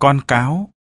con cáo.